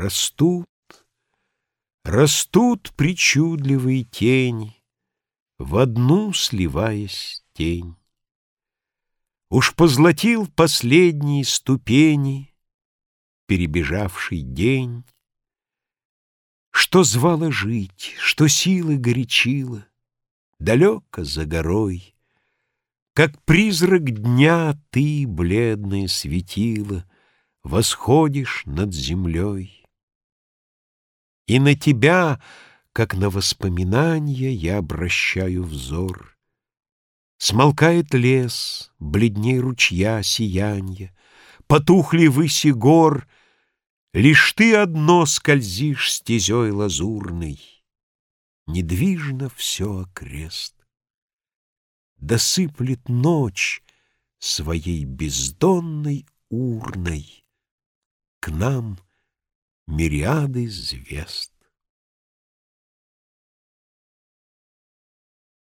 растут, растут причудливые тени, в одну сливаясь тень. Уж позлатил последние ступени перебежавший день, что звало жить, что силы горячило, далеко за горой. Как призрак дня ты, бледное светило, восходишь над землей. И на тебя, как на воспоминание, я обращаю взор. Смолкает лес, бледней ручья сиянье, Потухли выси гор, Лишь ты одно скользишь стезей лазурной. Недвижно все окрест. Досыплет ночь своей бездонной урной К нам — мириады звезд.